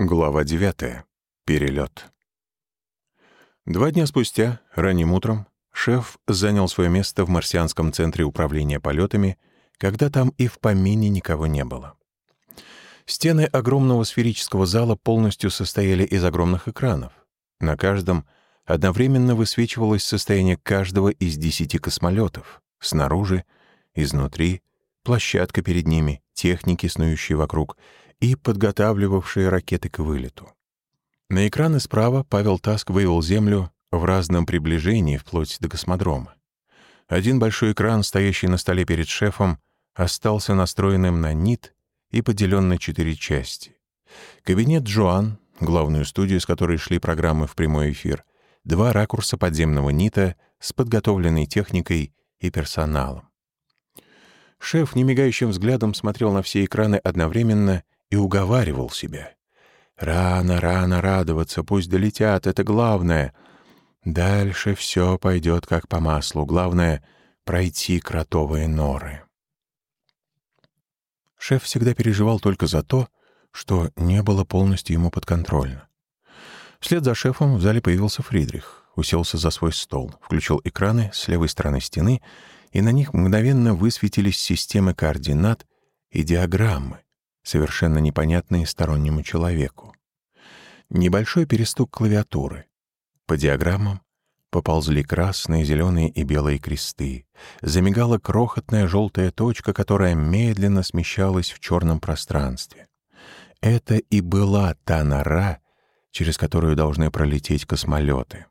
Глава 9. Перелет. Два дня спустя, ранним утром, шеф занял свое место в марсианском центре управления полетами, когда там и в помине никого не было. Стены огромного сферического зала полностью состояли из огромных экранов. На каждом одновременно высвечивалось состояние каждого из десяти космолетов. Снаружи, изнутри, площадка перед ними, техники, снующие вокруг, и подготавливавшие ракеты к вылету. На экраны справа Павел Таск вывел Землю в разном приближении вплоть до космодрома. Один большой экран, стоящий на столе перед шефом, остался настроенным на НИТ и поделен на четыре части. Кабинет Джоан, главную студию, с которой шли программы в прямой эфир, два ракурса подземного НИТа с подготовленной техникой и персоналом. Шеф немигающим взглядом смотрел на все экраны одновременно и уговаривал себя. «Рано, рано радоваться, пусть долетят, это главное. Дальше все пойдет как по маслу. Главное — пройти кротовые норы». Шеф всегда переживал только за то, что не было полностью ему подконтрольно. Вслед за шефом в зале появился Фридрих, уселся за свой стол, включил экраны с левой стороны стены, и на них мгновенно высветились системы координат и диаграммы, совершенно непонятные стороннему человеку. Небольшой перестук клавиатуры. По диаграммам Поползли красные, зеленые и белые кресты. Замигала крохотная желтая точка, которая медленно смещалась в черном пространстве. Это и была та нора, через которую должны пролететь космолеты.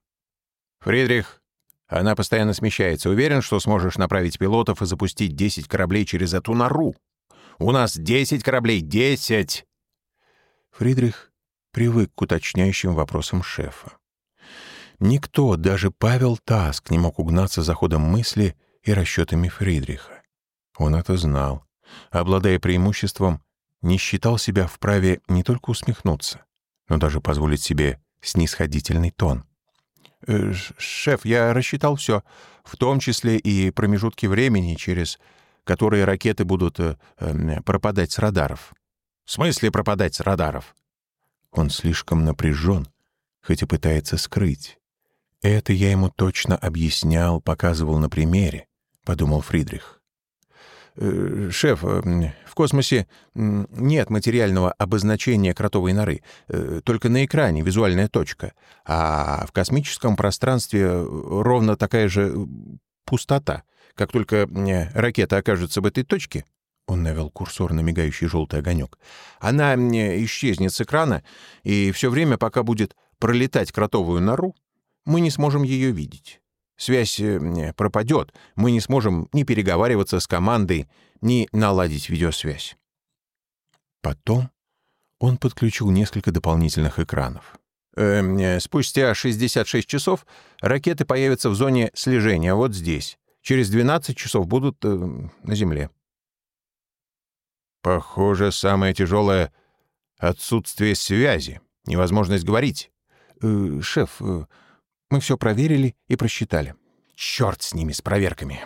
«Фридрих, она постоянно смещается. Уверен, что сможешь направить пилотов и запустить 10 кораблей через эту нору? У нас 10 кораблей, 10!» Фридрих привык к уточняющим вопросам шефа. Никто, даже Павел Таск, не мог угнаться за ходом мысли и расчетами Фридриха. Он это знал. Обладая преимуществом, не считал себя вправе не только усмехнуться, но даже позволить себе снисходительный тон. «Э, «Шеф, я рассчитал все, в том числе и промежутки времени, через которые ракеты будут э, э, пропадать с радаров». «В смысле пропадать с радаров?» Он слишком напряжен, хоть и пытается скрыть. «Это я ему точно объяснял, показывал на примере», — подумал Фридрих. «Э, «Шеф, э, в космосе нет материального обозначения кротовой норы, э, только на экране визуальная точка, а в космическом пространстве ровно такая же пустота. Как только ракета окажется в этой точке, он навел курсор на мигающий желтый огонек. Она исчезнет с экрана, и все время, пока будет пролетать кротовую нору, мы не сможем ее видеть. Связь э, пропадет, мы не сможем ни переговариваться с командой, ни наладить видеосвязь. Потом он подключил несколько дополнительных экранов. Эм, э, спустя 66 часов ракеты появятся в зоне слежения, вот здесь. Через 12 часов будут э, на Земле. Похоже, самое тяжелое — отсутствие связи, невозможность говорить. Э, шеф, э, мы все проверили и просчитали. Черт с ними, с проверками.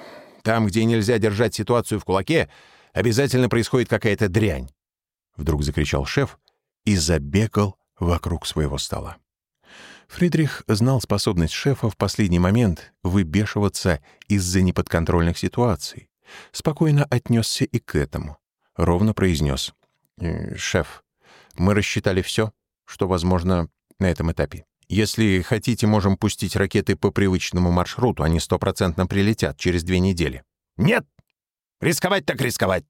Там, где нельзя держать ситуацию в кулаке, обязательно происходит какая-то дрянь. Вдруг закричал шеф и забегал вокруг своего стола. Фридрих знал способность шефа в последний момент выбешиваться из-за неподконтрольных ситуаций. Спокойно отнесся и к этому. Ровно произнес. «Э, «Шеф, мы рассчитали все, что возможно на этом этапе. Если хотите, можем пустить ракеты по привычному маршруту, они стопроцентно прилетят через две недели». «Нет! Рисковать так рисковать!»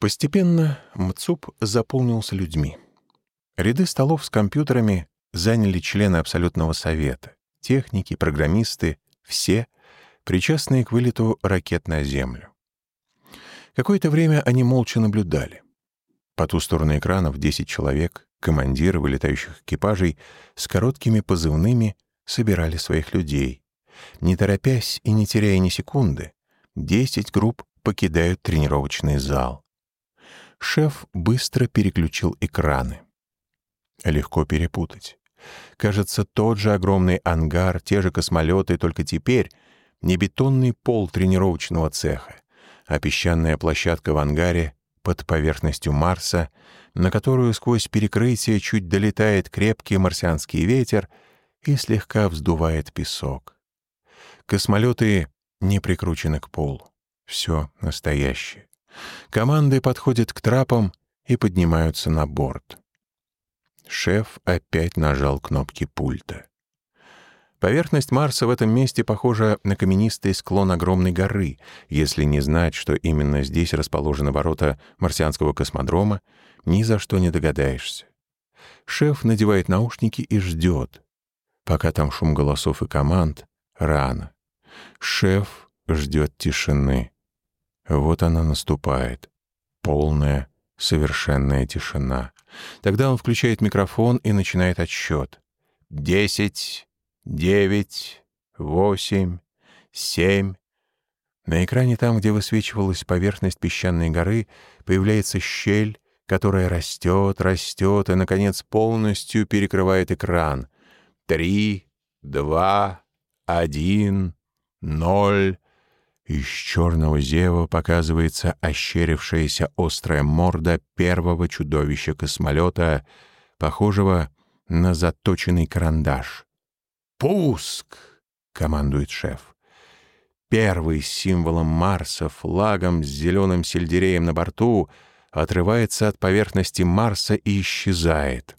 Постепенно МЦУП заполнился людьми. Ряды столов с компьютерами заняли члены Абсолютного Совета, техники, программисты, все, причастные к вылету ракет на Землю. Какое-то время они молча наблюдали. По ту сторону экранов 10 человек, командиры вылетающих экипажей с короткими позывными собирали своих людей. Не торопясь и не теряя ни секунды, 10 групп покидают тренировочный зал. Шеф быстро переключил экраны. Легко перепутать. Кажется, тот же огромный ангар, те же космолеты, только теперь не бетонный пол тренировочного цеха, а песчаная площадка в ангаре под поверхностью Марса, на которую сквозь перекрытие чуть долетает крепкий марсианский ветер и слегка вздувает песок. Космолеты не прикручены к полу. Все настоящее. Команды подходят к трапам и поднимаются на борт. Шеф опять нажал кнопки пульта. Поверхность Марса в этом месте похожа на каменистый склон огромной горы, если не знать, что именно здесь расположены ворота марсианского космодрома, ни за что не догадаешься. Шеф надевает наушники и ждет. Пока там шум голосов и команд, рано. Шеф ждет тишины. Вот она наступает. Полная, совершенная тишина. Тогда он включает микрофон и начинает отсчет. Десять, девять, восемь, семь. На экране там, где высвечивалась поверхность песчаной горы, появляется щель, которая растет, растет и, наконец, полностью перекрывает экран. Три, два, один, ноль. Из черного зева показывается ощерившаяся острая морда первого чудовища космолета, похожего на заточенный карандаш. «Пуск!» — командует шеф. Первый символом Марса, флагом с зеленым сельдереем на борту, отрывается от поверхности Марса и исчезает.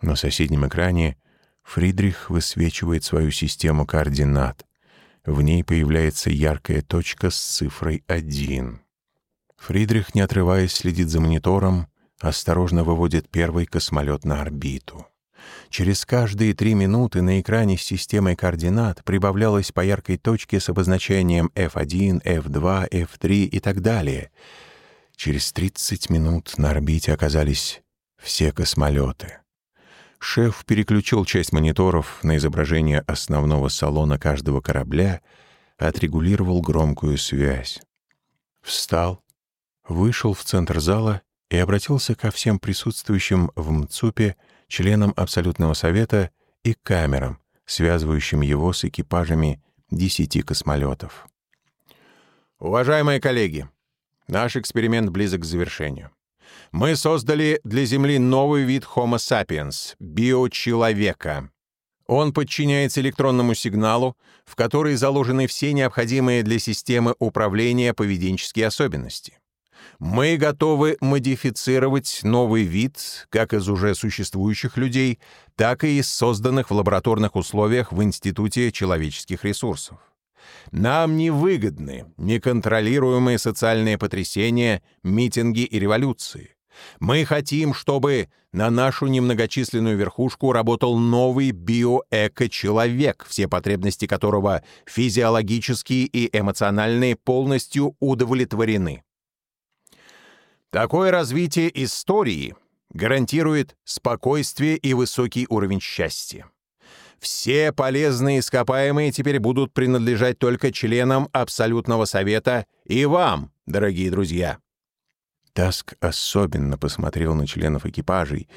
На соседнем экране Фридрих высвечивает свою систему координат — в ней появляется яркая точка с цифрой 1. Фридрих, не отрываясь, следит за монитором, осторожно выводит первый космолет на орбиту. Через каждые три минуты на экране с системой координат прибавлялось по яркой точке с обозначением F1, F2, F3 и так далее. Через 30 минут на орбите оказались все космолеты. Шеф переключил часть мониторов на изображение основного салона каждого корабля, отрегулировал громкую связь. Встал, вышел в центр зала и обратился ко всем присутствующим в МЦУПе, членам Абсолютного Совета и камерам, связывающим его с экипажами десяти космолетов. «Уважаемые коллеги, наш эксперимент близок к завершению. Мы создали для Земли новый вид Homo sapiens — биочеловека. Он подчиняется электронному сигналу, в который заложены все необходимые для системы управления поведенческие особенности. Мы готовы модифицировать новый вид как из уже существующих людей, так и из созданных в лабораторных условиях в Институте человеческих ресурсов. Нам не выгодны неконтролируемые социальные потрясения, митинги и революции. Мы хотим, чтобы на нашу немногочисленную верхушку работал новый биоэко-человек, все потребности которого физиологические и эмоциональные полностью удовлетворены. Такое развитие истории гарантирует спокойствие и высокий уровень счастья. Все полезные ископаемые теперь будут принадлежать только членам Абсолютного Совета и вам, дорогие друзья. Таск особенно посмотрел на членов экипажей,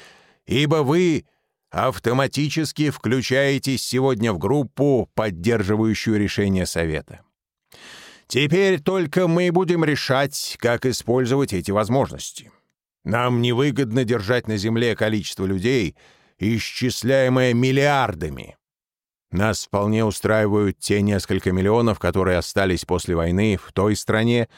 ибо вы автоматически включаетесь сегодня в группу, поддерживающую решение Совета. Теперь только мы будем решать, как использовать эти возможности. Нам невыгодно держать на Земле количество людей, исчисляемое миллиардами. Нас вполне устраивают те несколько миллионов, которые остались после войны в той стране,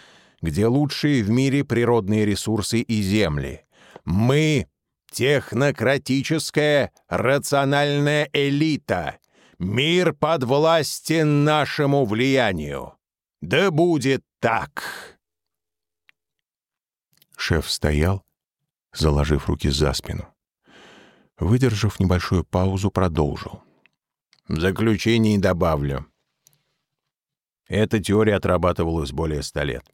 где лучшие в мире природные ресурсы и земли. Мы — технократическая, рациональная элита. Мир подвластен нашему влиянию. Да будет так!» Шеф стоял, заложив руки за спину. Выдержав небольшую паузу, продолжил. В заключение добавлю. Эта теория отрабатывалась более ста лет.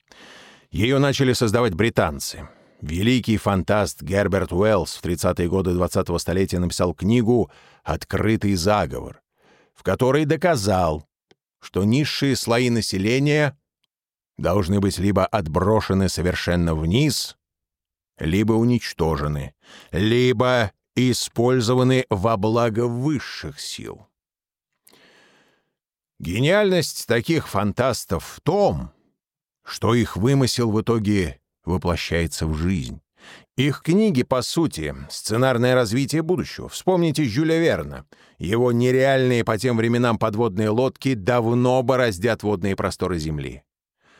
Ее начали создавать британцы. Великий фантаст Герберт Уэллс в 30-е годы 20-го столетия написал книгу «Открытый заговор», в которой доказал, что низшие слои населения должны быть либо отброшены совершенно вниз, либо уничтожены, либо использованы во благо высших сил. Гениальность таких фантастов в том, что их вымысел в итоге воплощается в жизнь. Их книги, по сути, сценарное развитие будущего. Вспомните Жюля Верна. Его нереальные по тем временам подводные лодки давно бороздят водные просторы Земли.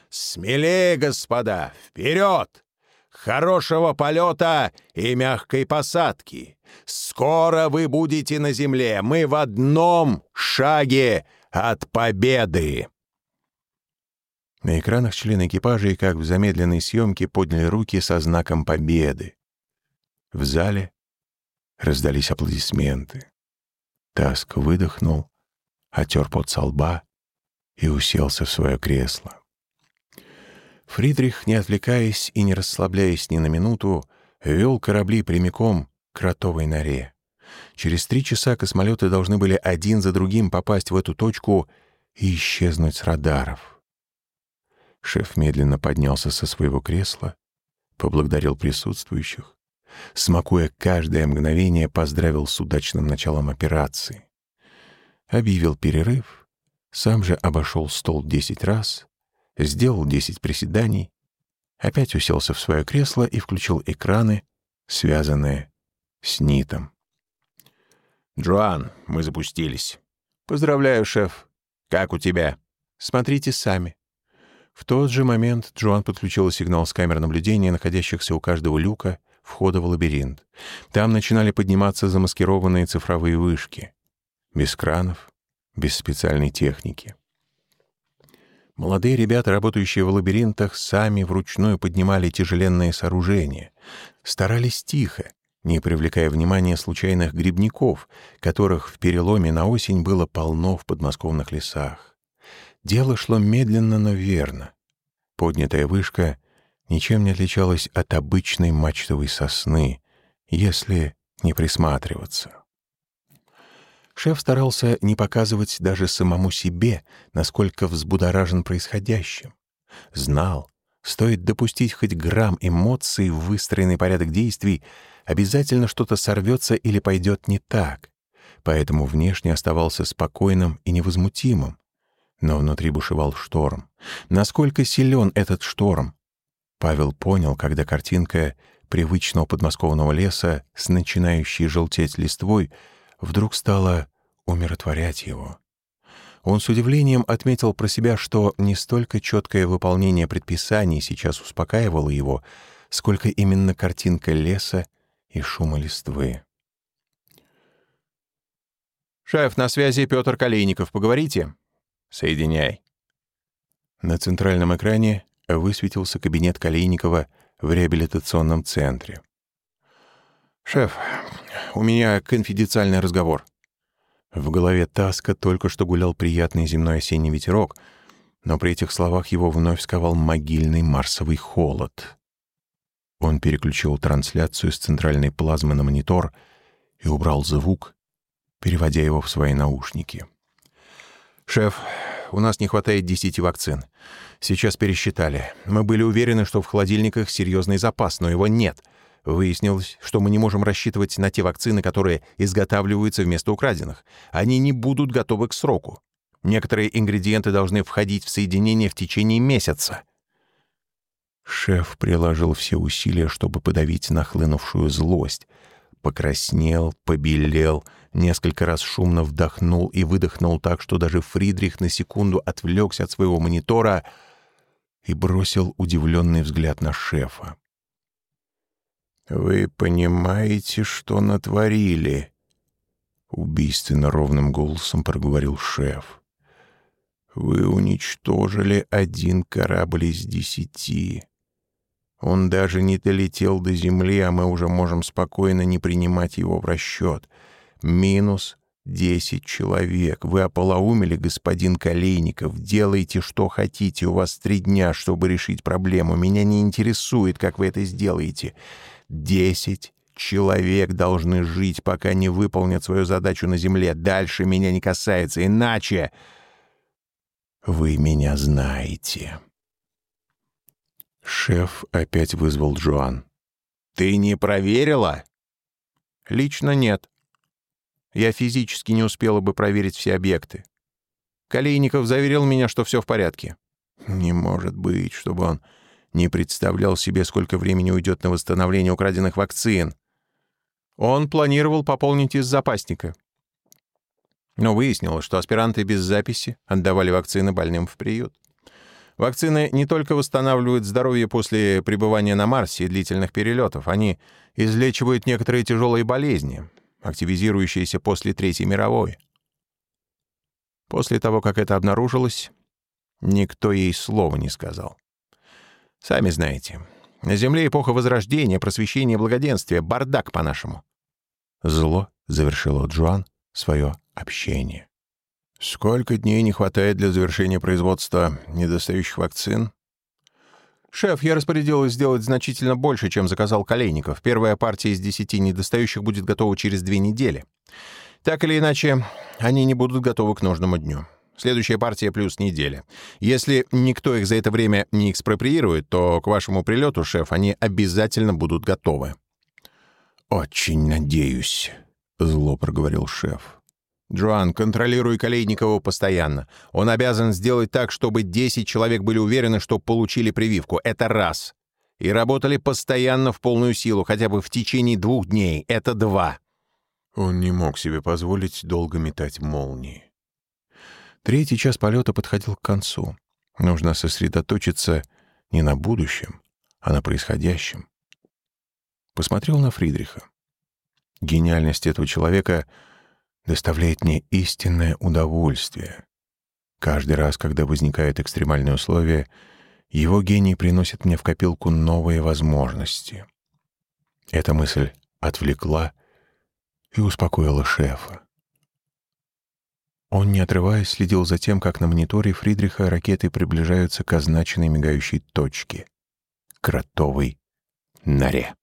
Смелее, господа, вперед! Хорошего полета и мягкой посадки. Скоро вы будете на земле. Мы в одном шаге от победы. На экранах члены экипажа, как в замедленной съемке, подняли руки со знаком победы. В зале раздались аплодисменты. Таск выдохнул, отер пот со лба и уселся в свое кресло. Фридрих, не отвлекаясь и не расслабляясь ни на минуту, вел корабли прямиком кротовой норе. Через три часа космолеты должны были один за другим попасть в эту точку и исчезнуть с радаров. Шеф медленно поднялся со своего кресла, поблагодарил присутствующих, смакуя каждое мгновение, поздравил с удачным началом операции. Объявил перерыв, сам же обошел стол десять раз, сделал десять приседаний, опять уселся в свое кресло и включил экраны, связанные с нитом. «Джоан, мы запустились». «Поздравляю, шеф. Как у тебя?» «Смотрите сами». В тот же момент Джоан подключила сигнал с камер наблюдения, находящихся у каждого люка, входа в лабиринт. Там начинали подниматься замаскированные цифровые вышки. Без кранов, без специальной техники. Молодые ребята, работающие в лабиринтах, сами вручную поднимали тяжеленные сооружения. Старались тихо, не привлекая внимания случайных грибников, которых в переломе на осень было полно в подмосковных лесах. Дело шло медленно, но верно. Поднятая вышка ничем не отличалась от обычной мачтовой сосны, если не присматриваться. Шеф старался не показывать даже самому себе, насколько взбудоражен происходящим. Знал, стоит допустить хоть грамм эмоций в выстроенный порядок действий, обязательно что-то сорвется или пойдет не так. Поэтому внешне оставался спокойным и невозмутимым, но внутри бушевал шторм. Насколько силен этот шторм? Павел понял, когда картинка привычного подмосковного леса с начинающей желтеть листвой вдруг стала умиротворять его. Он с удивлением отметил про себя, что не столько четкое выполнение предписаний сейчас успокаивало его, сколько именно картинка леса и шума листвы. «Шеф, на связи Петр Калейников. Поговорите?» Соединяй». На центральном экране высветился кабинет Калейникова в реабилитационном центре. «Шеф, у меня конфиденциальный разговор». В голове Таска только что гулял приятный земной осенний ветерок, но при этих словах его вновь сковал могильный марсовый холод. Он переключил трансляцию с центральной плазмы на монитор и убрал звук, переводя его в свои наушники. «Шеф, у нас не хватает десяти вакцин. Сейчас пересчитали. Мы были уверены, что в холодильниках серьезный запас, но его нет. Выяснилось, что мы не можем рассчитывать на те вакцины, которые изготавливаются вместо украденных. Они не будут готовы к сроку. Некоторые ингредиенты должны входить в соединение в течение месяца». Шеф приложил все усилия, чтобы подавить нахлынувшую злость. Покраснел, побелел — Несколько раз шумно вдохнул и выдохнул так, что даже Фридрих на секунду отвлекся от своего монитора и бросил удивленный взгляд на шефа. «Вы понимаете, что натворили?» Убийственно ровным голосом проговорил шеф. «Вы уничтожили один корабль из десяти. Он даже не долетел до Земли, а мы уже можем спокойно не принимать его в расчет. Минус десять человек. Вы ополоумели, господин Колейников. Делайте, что хотите. У вас три дня, чтобы решить проблему. Меня не интересует, как вы это сделаете. Десять человек должны жить, пока не выполнят свою задачу на земле. Дальше меня не касается. Иначе... Вы меня знаете. Шеф опять вызвал Джоан. «Ты не проверила?» «Лично нет. Я физически не успела бы проверить все объекты. Колейников заверил меня, что все в порядке. Не может быть, чтобы он не представлял себе, сколько времени уйдет на восстановление украденных вакцин. Он планировал пополнить из запасника. Но выяснилось, что аспиранты без записи отдавали вакцины больным в приют. Вакцины не только восстанавливают здоровье после пребывания на Марсе и длительных перелетов, они излечивают некоторые тяжелые болезни, активизирующиеся после Третьей мировой. После того, как это обнаружилось, никто ей слова не сказал. Сами знаете, на Земле эпоха Возрождения, просвещения, благоденствия, бардак по-нашему. Зло завершило Джоан свое общение. Сколько дней не хватает для завершения производства недостающих вакцин? Шеф, я распорядилась сделать значительно больше, чем заказал Колейников. Первая партия из десяти недостающих будет готова через две недели. Так или иначе, они не будут готовы к нужному дню. Следующая партия плюс неделя. Если никто их за это время не экспроприирует, то к вашему прилету, шеф, они обязательно будут готовы. «Очень надеюсь», — зло проговорил шеф. «Джоан, контролируй Колейникову постоянно. Он обязан сделать так, чтобы 10 человек были уверены, что получили прививку. Это раз. И работали постоянно в полную силу, хотя бы в течение двух дней. Это два». Он не мог себе позволить долго метать молнии. Третий час полета подходил к концу. Нужно сосредоточиться не на будущем, а на происходящем. Посмотрел на Фридриха. Гениальность этого человека доставляет мне истинное удовольствие. Каждый раз, когда возникают экстремальные условия, его гений приносит мне в копилку новые возможности. Эта мысль отвлекла и успокоила шефа. Он, не отрываясь, следил за тем, как на мониторе Фридриха ракеты приближаются к означенной мигающей точке — кротовой норе.